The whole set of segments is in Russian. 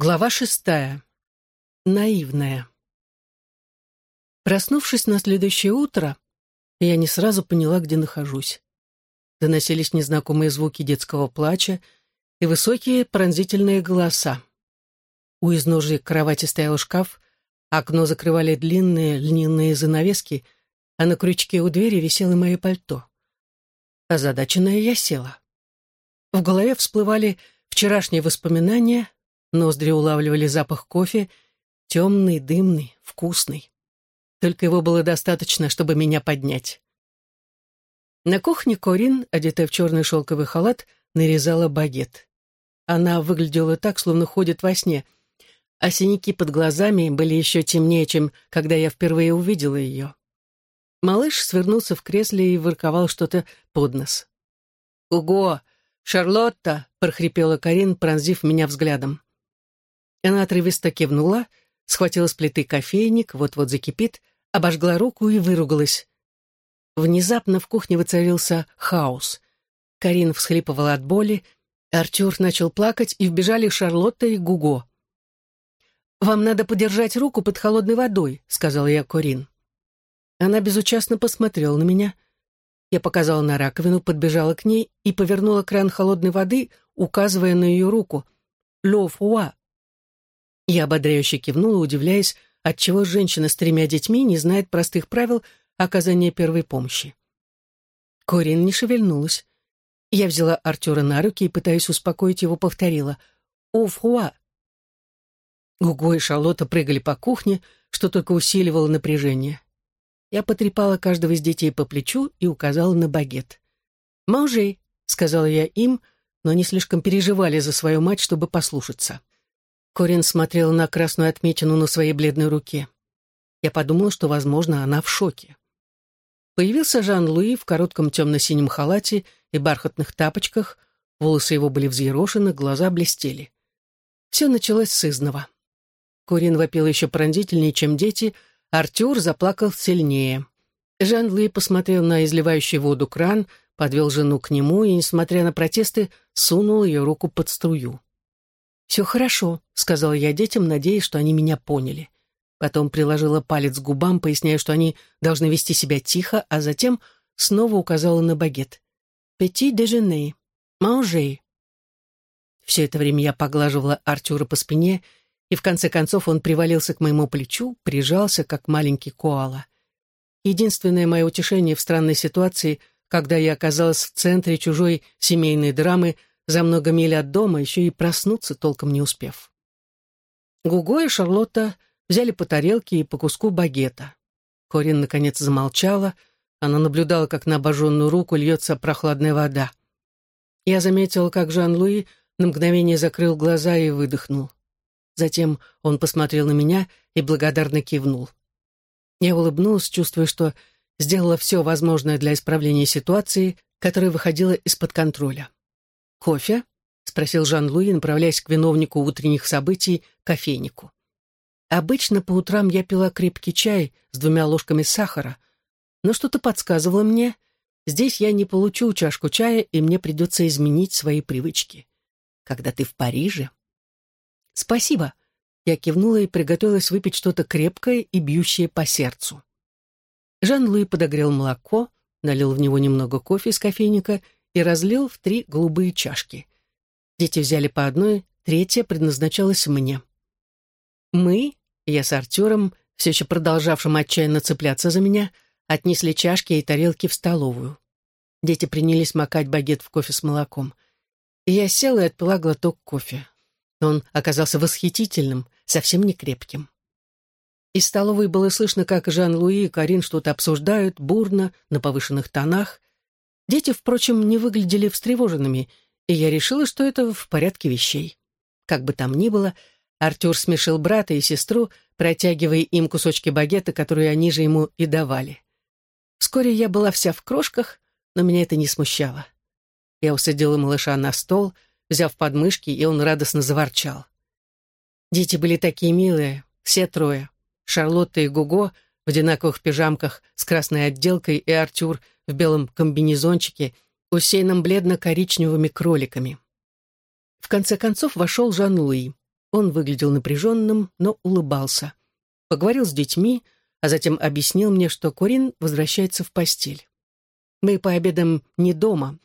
Глава шестая. Наивная. Проснувшись на следующее утро, я не сразу поняла, где нахожусь. Доносились незнакомые звуки детского плача и высокие пронзительные голоса. У изножия кровати стоял шкаф, окно закрывали длинные льняные занавески, а на крючке у двери висело мое пальто. Озадаченная я села. В голове всплывали вчерашние воспоминания — Ноздри улавливали запах кофе, темный, дымный, вкусный. Только его было достаточно, чтобы меня поднять. На кухне Корин, одетая в черный шелковый халат, нарезала багет. Она выглядела так, словно ходит во сне, а синяки под глазами были еще темнее, чем когда я впервые увидела ее. Малыш свернулся в кресле и ворковал что-то под нос. «Уго! Шарлотта!» — прохрипела Карин, пронзив меня взглядом. Она отрывисто кивнула, схватила с плиты кофейник, вот-вот закипит, обожгла руку и выругалась. Внезапно в кухне воцарился хаос. Карин всхлипывала от боли, Артюр начал плакать, и вбежали Шарлотта и Гуго. «Вам надо подержать руку под холодной водой», — сказала я Корин. Она безучастно посмотрела на меня. Я показала на раковину, подбежала к ней и повернула кран холодной воды, указывая на ее руку. «Ло фуа», я ободряюще кивнула, удивляясь, отчего женщина с тремя детьми не знает простых правил оказания первой помощи. Корин не шевельнулась. Я взяла Артюра на руки и, пытаясь успокоить его, повторила «Офруа». Гуго и Шарлотта прыгали по кухне, что только усиливало напряжение. Я потрепала каждого из детей по плечу и указала на багет. «Маужей», — сказала я им, но они слишком переживали за свою мать, чтобы послушаться. Корин смотрела на красную отметину на своей бледной руке. Я подумала, что, возможно, она в шоке. Появился Жан-Луи в коротком темно-синем халате и бархатных тапочках, волосы его были взъерошены, глаза блестели. Все началось с изного. Корин вопил еще пронзительнее, чем дети, Артюр заплакал сильнее. Жан-Луи посмотрел на изливающий воду кран, подвел жену к нему и, несмотря на протесты, сунул ее руку под струю. «Все хорошо», — сказала я детям, надеясь, что они меня поняли. Потом приложила палец к губам, поясняя, что они должны вести себя тихо, а затем снова указала на багет. «Пети дежене, маужей». Все это время я поглаживала Артюра по спине, и в конце концов он привалился к моему плечу, прижался, как маленький коала. Единственное мое утешение в странной ситуации, когда я оказалась в центре чужой семейной драмы — за много миль от дома, еще и проснуться толком не успев. Гуго и Шарлотта взяли по тарелке и по куску багета. Корин, наконец, замолчала. Она наблюдала, как на обожженную руку льется прохладная вода. Я заметила, как Жан-Луи на мгновение закрыл глаза и выдохнул. Затем он посмотрел на меня и благодарно кивнул. Я улыбнулась, чувствуя, что сделала все возможное для исправления ситуации, которая выходила из-под контроля. «Кофе?» — спросил Жан-Луи, направляясь к виновнику утренних событий, кофейнику. Обычно по утрам я пила крепкий чай с двумя ложками сахара, но что-то подсказывало мне, здесь я не получу чашку чая, и мне придется изменить свои привычки. Когда ты в Париже... «Спасибо», — я кивнула и приготовилась выпить что-то крепкое и бьющее по сердцу. Жан-Луи подогрел молоко, налил в него немного кофе из кофейника — и разлил в три голубые чашки. Дети взяли по одной, третья предназначалась мне. Мы, я с Артуром, все еще продолжавшим отчаянно цепляться за меня, отнесли чашки и тарелки в столовую. Дети принялись макать багет в кофе с молоком. И я села и отпила глоток кофе. Он оказался восхитительным, совсем не крепким. Из столовой было слышно, как Жан-Луи и Карин что-то обсуждают, бурно, на повышенных тонах. Дети, впрочем, не выглядели встревоженными, и я решила, что это в порядке вещей. Как бы там ни было, Артур смешил брата и сестру, протягивая им кусочки багета, которые они же ему и давали. Вскоре я была вся в крошках, но меня это не смущало. Я усадила малыша на стол, взяв подмышки, и он радостно заворчал. Дети были такие милые, все трое. Шарлотта и Гуго в одинаковых пижамках с красной отделкой и Артур в белом комбинезончике, усеянном бледно-коричневыми кроликами. В конце концов вошел Жан-Луи. Он выглядел напряженным, но улыбался. Поговорил с детьми, а затем объяснил мне, что Курин возвращается в постель. «Мы пообедаем не дома.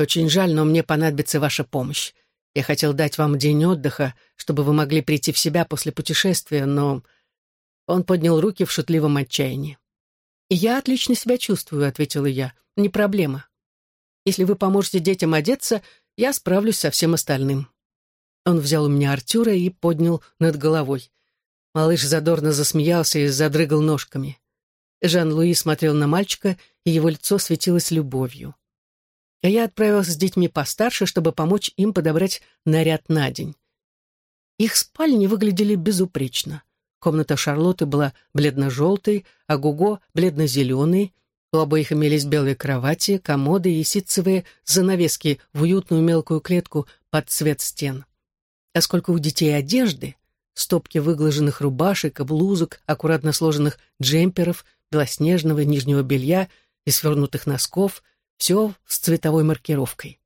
Очень жаль, но мне понадобится ваша помощь. Я хотел дать вам день отдыха, чтобы вы могли прийти в себя после путешествия, но...» Он поднял руки в шутливом отчаянии. «Я отлично себя чувствую», — ответила я. «Не проблема. Если вы поможете детям одеться, я справлюсь со всем остальным». Он взял у меня Артюра и поднял над головой. Малыш задорно засмеялся и задрыгал ножками. Жан-Луи смотрел на мальчика, и его лицо светилось любовью. А я отправился с детьми постарше, чтобы помочь им подобрать наряд на день. Их спальни выглядели безупречно. Комната Шарлотты была бледно-желтой, а Гуго — бледно-зеленой. У обоих имелись белые кровати, комоды и ситцевые занавески в уютную мелкую клетку под цвет стен. А сколько у детей одежды, стопки выглаженных рубашек блузок, аккуратно сложенных джемперов, белоснежного нижнего белья и свернутых носков, все с цветовой маркировкой.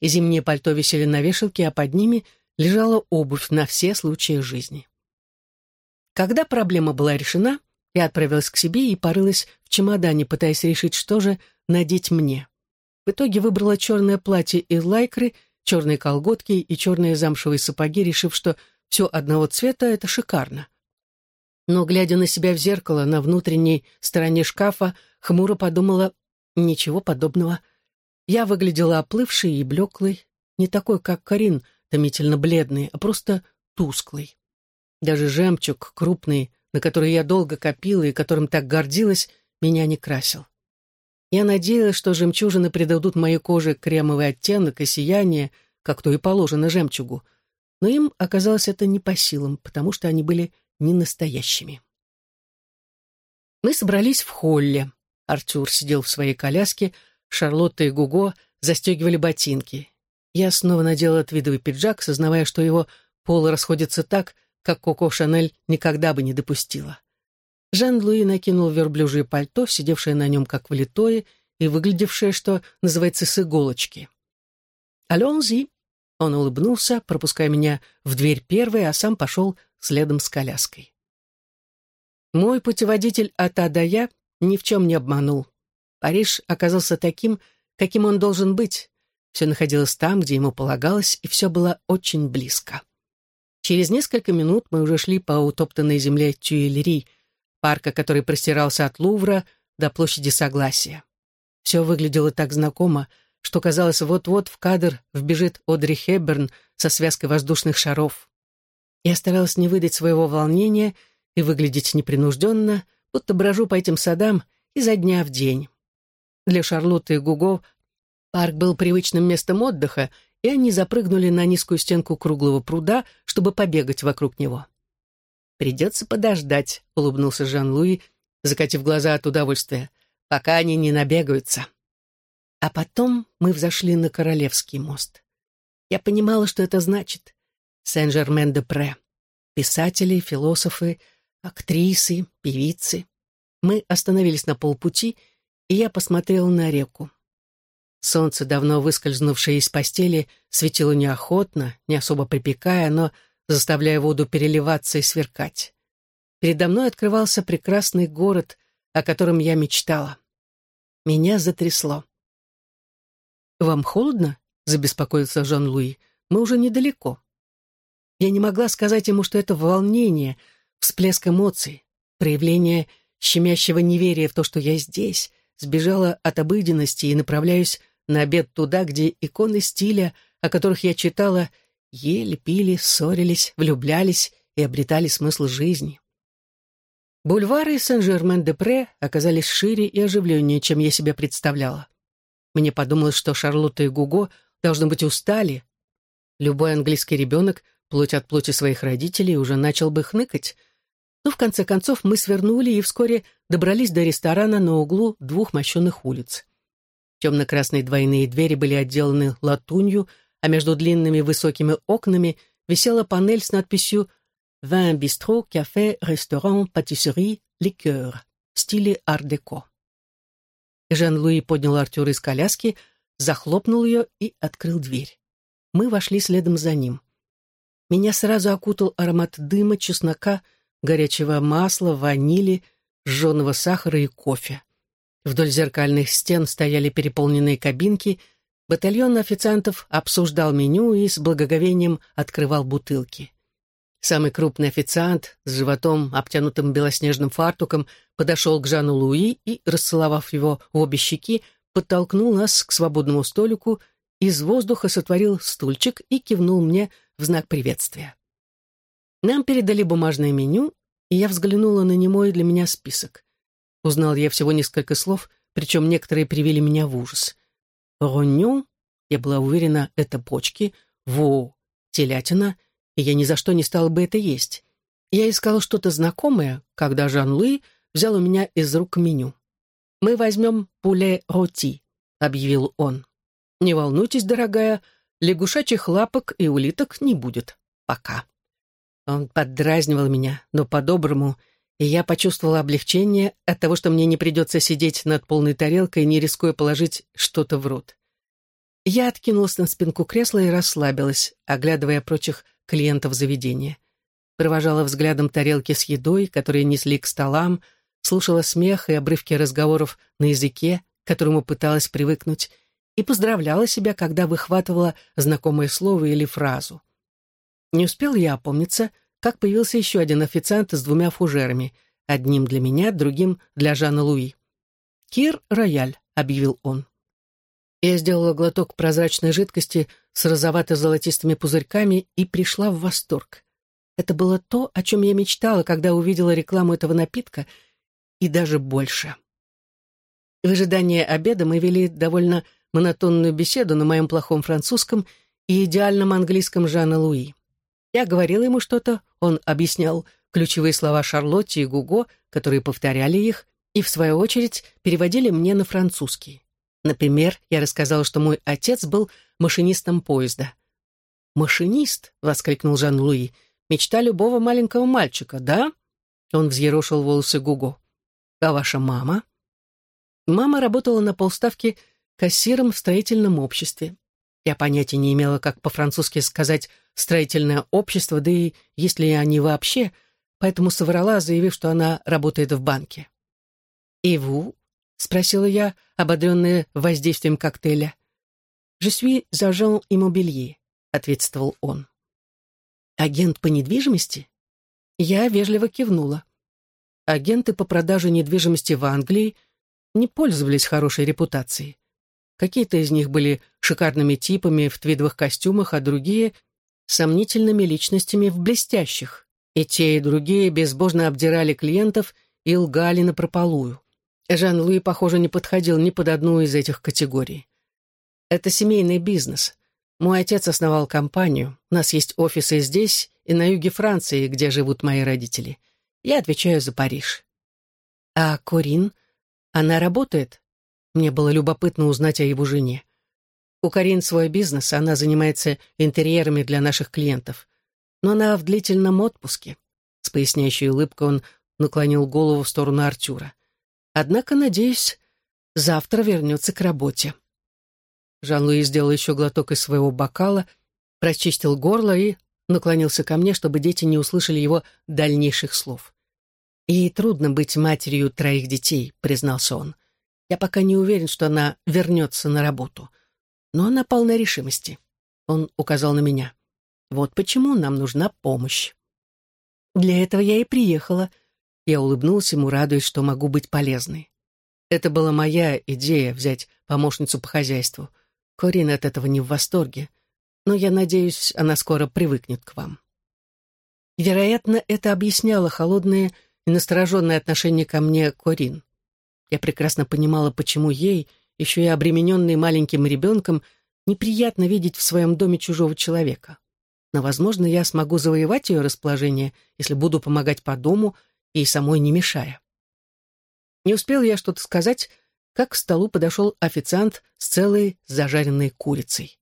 И зимнее пальто висели на вешалке, а под ними лежала обувь на все случаи жизни. Когда проблема была решена, я отправилась к себе и порылась в чемодане, пытаясь решить, что же надеть мне. В итоге выбрала черное платье из лайкры, черные колготки и черные замшевые сапоги, решив, что все одного цвета — это шикарно. Но, глядя на себя в зеркало на внутренней стороне шкафа, хмуро подумала, ничего подобного. Я выглядела оплывшей и блеклой, не такой, как Карин, томительно бледный, а просто тусклый. Даже жемчуг, крупный, на который я долго копила и которым так гордилась, меня не красил. Я надеялась, что жемчужины придадут моей коже кремовый оттенок и сияние, как то и положено жемчугу, но им оказалось это не по силам, потому что они были не настоящими. Мы собрались в холле. Артур сидел в своей коляске, Шарлотта и Гуго застегивали ботинки. Я снова надела твидовый пиджак, сознавая, что его полы расходятся так, как Коко Шанель никогда бы не допустила. Жан-Луи накинул верблюжье пальто, сидевшее на нем как влитое и выглядевшее, что называется, с иголочки. «Алонзи!» Он улыбнулся, пропуская меня в дверь первой, а сам пошел следом с коляской. Мой путеводитель от А до Я ни в чем не обманул. Париж оказался таким, каким он должен быть. Все находилось там, где ему полагалось, и все было очень близко. Через несколько минут мы уже шли по утоптанной земле Тюильри, парка, который простирался от Лувра до площади Согласия. Все выглядело так знакомо, что казалось, вот-вот в кадр вбежит Одри Хеберн со связкой воздушных шаров. Я старалась не выдать своего волнения и выглядеть непринужденно, будто брожу по этим садам изо дня в день. Для Шарлотты и Гуго парк был привычным местом отдыха, и они запрыгнули на низкую стенку круглого пруда, чтобы побегать вокруг него. «Придется подождать», — улыбнулся Жан-Луи, закатив глаза от удовольствия, «пока они не набегаются». А потом мы взошли на Королевский мост. Я понимала, что это значит. Сен-Жермен-де-Пре. Писатели, философы, актрисы, певицы. Мы остановились на полпути, и я посмотрела на реку. Солнце, давно выскользнувшее из постели, светило неохотно, не особо припекая, но заставляя воду переливаться и сверкать. Передо мной открывался прекрасный город, о котором я мечтала. Меня затрясло. «Вам холодно?» — забеспокоился Жан-Луи. «Мы уже недалеко». Я не могла сказать ему, что это волнение, всплеск эмоций, проявление щемящего неверия в то, что я здесь, сбежала от обыденности и направляюсь на обед туда, где иконы стиля, о которых я читала, ели, пили, ссорились, влюблялись и обретали смысл жизни. Бульвары Сен-Жермен-де-Пре оказались шире и оживленнее, чем я себе представляла. Мне подумалось, что Шарлотта и Гуго должны быть устали. Любой английский ребенок, плоть от плоти своих родителей, уже начал бы хныкать. Но в конце концов мы свернули и вскоре добрались до ресторана на углу двух мощенных улиц. Темно-красные двойные двери были отделаны латунью, а между длинными высокими окнами висела панель с надписью «Вин бистро, кафе, ресторан, патиссери, ликер» в стиле ар-деко. Жан-Луи поднял Артюра из коляски, захлопнул ее и открыл дверь. Мы вошли следом за ним. Меня сразу окутал аромат дыма, чеснока, горячего масла, ванили, жженого сахара и кофе. Вдоль зеркальных стен стояли переполненные кабинки, батальон официантов обсуждал меню и с благоговением открывал бутылки. Самый крупный официант с животом, обтянутым белоснежным фартуком, подошел к Жану Луи и, расцеловав его в обе щеки, подтолкнул нас к свободному столику, из воздуха сотворил стульчик и кивнул мне в знак приветствия. Нам передали бумажное меню, и я взглянула на немой для меня список. Узнал я всего несколько слов, причем некоторые привели меня в ужас. Роню, я была уверена, это почки, во, телятина, и я ни за что не стала бы это есть. Я искала что-то знакомое, когда Жан-Луи взял у меня из рук меню. «Мы возьмем пуле роти», — объявил он. «Не волнуйтесь, дорогая, лягушачьих лапок и улиток не будет. Пока». Он поддразнивал меня, но по-доброму, и я почувствовала облегчение от того, что мне не придется сидеть над полной тарелкой, не рискуя положить что-то в рот. Я откинулась на спинку кресла и расслабилась, оглядывая прочих клиентов заведения. Провожала взглядом тарелки с едой, которые несли к столам, слушала смех и обрывки разговоров на языке, к которому пыталась привыкнуть, и поздравляла себя, когда выхватывала знакомое слово или фразу. Не успел я опомниться, как появился еще один официант с двумя фужерами, одним для меня, другим для Жана Луи. «Кир Рояль», — объявил он. Я сделала глоток прозрачной жидкости с розовато-золотистыми пузырьками и пришла в восторг. Это было то, о чем я мечтала, когда увидела рекламу этого напитка, и даже больше. В ожидании обеда мы вели довольно монотонную беседу на моем плохом французском и идеальном английском Жана Луи. Я говорила ему что-то, он объяснял ключевые слова Шарлотте и Гуго, которые повторяли их, и, в свою очередь, переводили мне на французский. Например, я рассказала, что мой отец был машинистом поезда. «Машинист!» — воскликнул Жан-Луи. «Мечта любого маленького мальчика, да?» Он взъерошил волосы Гуго. «А ваша мама?» Мама работала на полставки кассиром в строительном обществе. Я понятия не имела, как по-французски сказать «строительное общество», да и есть ли они вообще, поэтому соврала, заявив, что она работает в банке. «И ву?» — спросила я, ободренная воздействием коктейля. «Je suis agent immobilier», — ответствовал он. «Агент по недвижимости?» Я вежливо кивнула. Агенты по продаже недвижимости в Англии не пользовались хорошей репутацией. Какие-то из них были шикарными типами в твидовых костюмах, а другие — сомнительными личностями в блестящих. И те, и другие безбожно обдирали клиентов и лгали напропалую. Жан-Луи, похоже, не подходил ни под одну из этих категорий. Это семейный бизнес. Мой отец основал компанию. У нас есть офисы здесь и на юге Франции, где живут мои родители. Я отвечаю за Париж. А Корин? Она работает? Мне было любопытно узнать о его жене. У Карин свой бизнес, она занимается интерьерами для наших клиентов. Но она в длительном отпуске. С поясняющей улыбкой он наклонил голову в сторону Артюра. Однако, надеюсь, завтра вернется к работе. Жан-Луи сделал еще глоток из своего бокала, прочистил горло и наклонился ко мне, чтобы дети не услышали его дальнейших слов. «Ей трудно быть матерью троих детей», — признался он. Я пока не уверен, что она вернется на работу. Но она полна решимости. Он указал на меня. Вот почему нам нужна помощь. Для этого я и приехала. Я улыбнулся ему, радуясь, что могу быть полезной. Это была моя идея взять помощницу по хозяйству. Корин от этого не в восторге, но я надеюсь, она скоро привыкнет к вам. Вероятно, это объясняло холодное и настороженное отношение ко мне Корин. Я прекрасно понимала, почему ей, еще и обремененной маленьким ребенком, неприятно видеть в своем доме чужого человека. Но, возможно, я смогу завоевать ее расположение, если буду помогать по дому и самой не мешая. Не успел я что-то сказать, как к столу подошел официант с целой зажаренной курицей.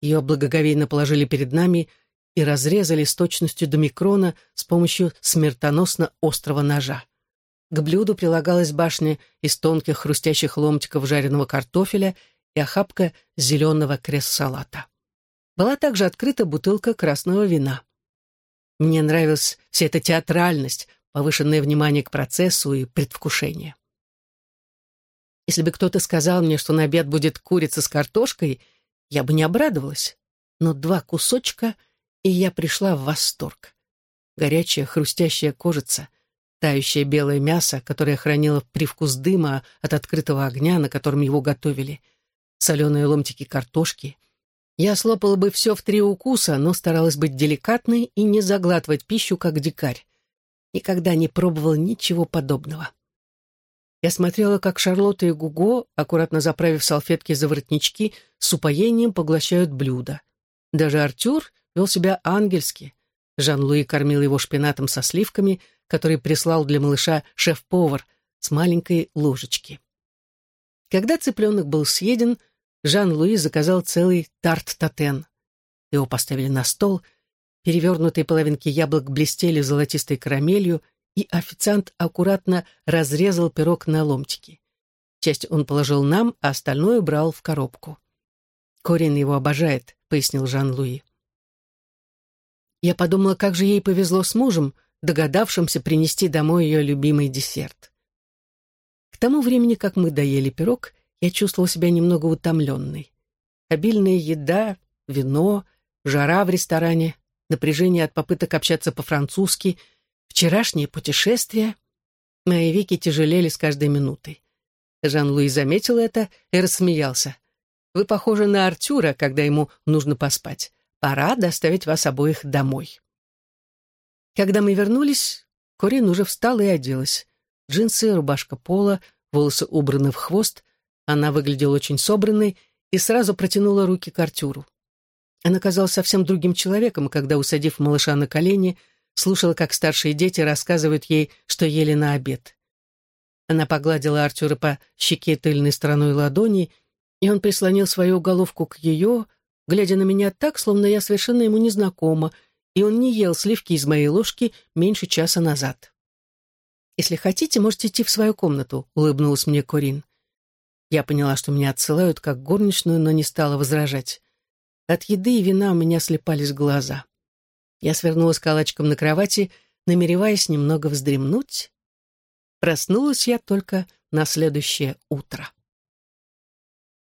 Ее благоговейно положили перед нами и разрезали с точностью до микрона с помощью смертоносно острого ножа. К блюду прилагалась башня из тонких хрустящих ломтиков жареного картофеля и охапка зеленого крес-салата. Была также открыта бутылка красного вина. Мне нравилась вся эта театральность, повышенное внимание к процессу и предвкушение. Если бы кто-то сказал мне, что на обед будет курица с картошкой, я бы не обрадовалась. Но два кусочка, и я пришла в восторг. Горячая хрустящая кожица, тающее белое мясо, которое хранило привкус дыма от открытого огня, на котором его готовили, соленые ломтики картошки — я слопала бы все в три укуса, но старалась быть деликатной и не заглатывать пищу, как дикарь. Никогда не пробовала ничего подобного. Я смотрела, как Шарлотта и Гуго, аккуратно заправив салфетки за воротнички, с упоением поглощают блюдо. Даже Артюр вел себя ангельски. Жан-Луи кормил его шпинатом со сливками, который прислал для малыша шеф-повар с маленькой ложечки. Когда цыпленок был съеден, Жан-Луи заказал целый тарт-татен. Его поставили на стол, перевернутые половинки яблок блестели золотистой карамелью, и официант аккуратно разрезал пирог на ломтики. Часть он положил нам, а остальное брал в коробку. «Корин его обожает», — пояснил Жан-Луи. Я подумала, как же ей повезло с мужем, догадавшимся принести домой ее любимый десерт. К тому времени, как мы доели пирог, я чувствовала себя немного утомленной. Обильная еда, вино, жара в ресторане, напряжение от попыток общаться по-французски, вчерашнее путешествие. Мои веки тяжелели с каждой минутой. Жан-Луи заметил это и рассмеялся. «Вы похожи на Артюра, когда ему нужно поспать. Пора доставить вас обоих домой». Когда мы вернулись, Корин уже встала и оделась. Джинсы, рубашка пола, волосы убраны в хвост, она выглядела очень собранной и сразу протянула руки к Артюру. Она казалась совсем другим человеком, когда, усадив малыша на колени, слушала, как старшие дети рассказывают ей, что ели на обед. Она погладила Артюра по щеке тыльной стороной ладони, и он прислонил свою головку к ее, глядя на меня так, словно я совершенно ему незнакома, и он не ел сливки из моей ложки меньше часа назад. «Если хотите, можете идти в свою комнату», — улыбнулась мне Корин. Я поняла, что меня отсылают как горничную, но не стала возражать. От еды и вина у меня слепались глаза. Я свернулась калачком на кровати, намереваясь немного вздремнуть. Проснулась я только на следующее утро.